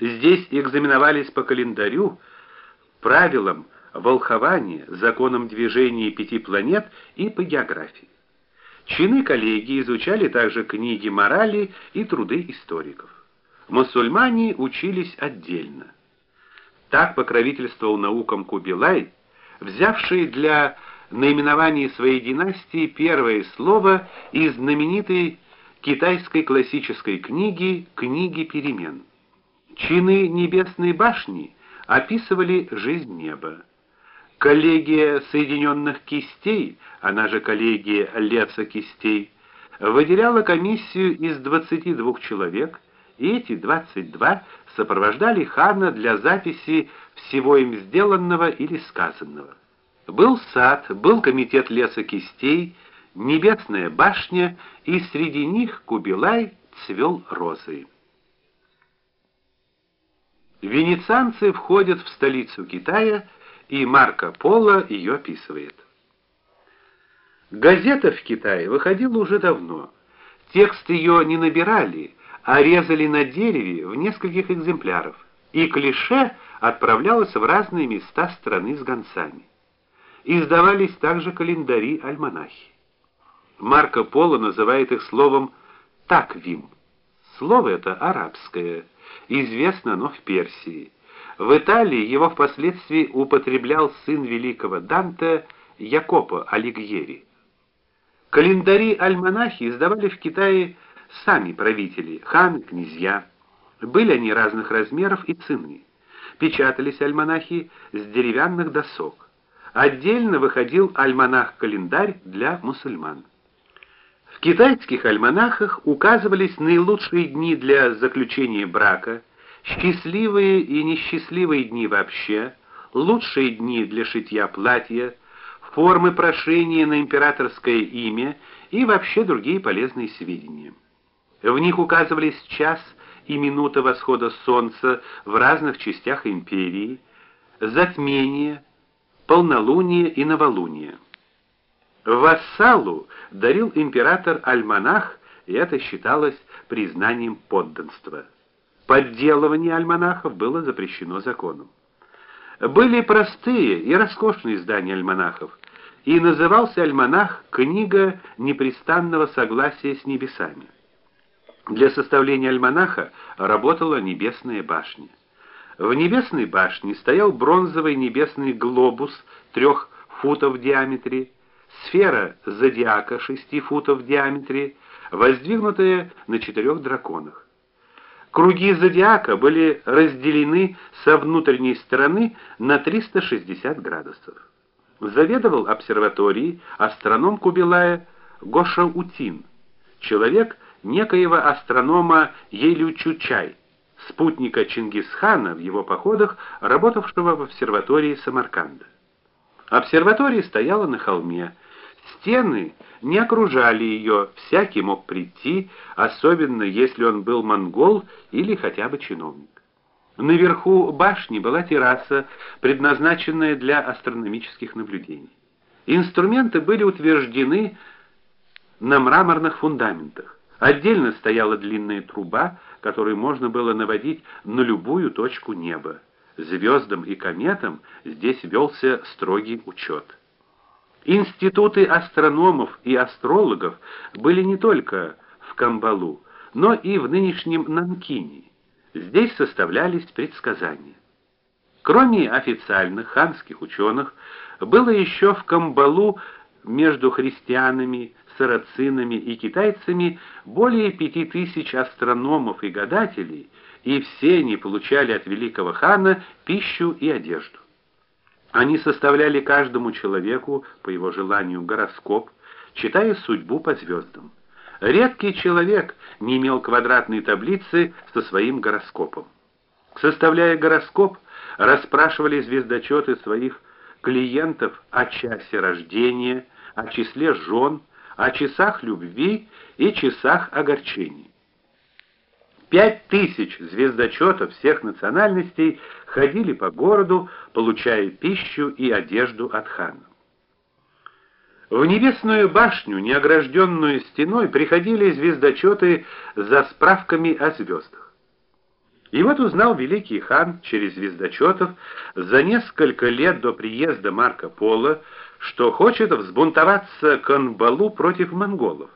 Здесь экзаменовались по календарю, правилам волхования, законам движения пяти планет и по географии. Чины коллегии изучали также книги морали и труды историков. Мусульмане учились отдельно. Так покровительствовал наукам Кубилай, взявший для наименования своей династии первое слово из знаменитой китайской классической книги Книги перемен. Чины небесной башни описывали жизнь неба. Коллегия Соединенных кистей, она же коллегия Леса кистей, выделяла комиссию из 22 человек, и эти 22 сопровождали хана для записи всего им сделанного или сказанного. Был сад, был комитет Леса кистей, небесная башня, и среди них Кубилай цвел розы. Венецианцы входят в столицу Китая и Марко Поло ее описывает. Газета в Китае выходила уже давно. Текст ее не набирали, а резали на дереве в нескольких экземпляров, и клише отправлялось в разные места страны с гонцами. Издавались также календари-альманахи. Марко Поло называет их словом таквим. Слово это арабское, известно оно в Персии. В Италии его впоследствии употреблял сын великого Данте Якопо Алигьери. Календари-альманахи издавали в Китае сами правители, ханы, князья. Были они разных размеров и цены. Печатались альманахи с деревянных досок. Отдельно выходил альманах-календарь для мусульман. В китайских альманахах указывались наилучшие дни для заключения брака, счастливые и несчастливые дни вообще, лучшие дни для шитья платья, формы прошения на императорское имя и вообще другие полезные сведения. В них указывались час и минута восхода солнца в разных частях империи, затмение, полнолуние и новолуние. Вассалу дарил император альманах, и это считалось признанием подданства. Подделывание альманахов было запрещено законом. Были простые и роскошные издания альманахов, и назывался альманах Книга непрестанного согласия с небесами. Для составления альманаха работала небесная башня. В небесной башне стоял бронзовый небесный глобус трех футов в диаметре, сфера зодиака шести футов в диаметре, воздвигнутая на четырех драконах. Круги зодиака были разделены со внутренней стороны на 360 градусов. Заведовал обсерваторией астроном Кубилая Гошаутин, человек некоего астронома Елючучай, спутника Чингисхана в его походах, работавшего в обсерватории Самарканда. Обсерватория стояла на холме. Стены не окружали ее, всякий мог прийти, особенно если он был монгол или хотя бы чиновник. Наверху башни была терраса, предназначенная для астрономических наблюдений. Инструменты были утверждены на мраморных фундаментах. Отдельно стояла длинная труба, которой можно было наводить на любую точку неба звездам и кометам здесь велся строгий учет. Институты астрономов и астрологов были не только в Камбалу, но и в нынешнем Нанкине. Здесь составлялись предсказания. Кроме официальных ханских ученых, было еще в Камбалу между христианами, сарацинами и китайцами более пяти тысяч астрономов и гадателей, и все они получали от великого хана пищу и одежду. Они составляли каждому человеку по его желанию гороскоп, читая судьбу по звездам. Редкий человек не имел квадратной таблицы со своим гороскопом. Составляя гороскоп, расспрашивали звездочеты своих клиентов о часе рождения, о числе жен, о часах любви и часах огорчений. Пять тысяч звездочетов всех национальностей ходили по городу, получая пищу и одежду от хана. В небесную башню, не огражденную стеной, приходили звездочеты за справками о звездах. И вот узнал великий хан через звездочетов за несколько лет до приезда Марко Поло, что хочет взбунтоваться Канбалу против монголов.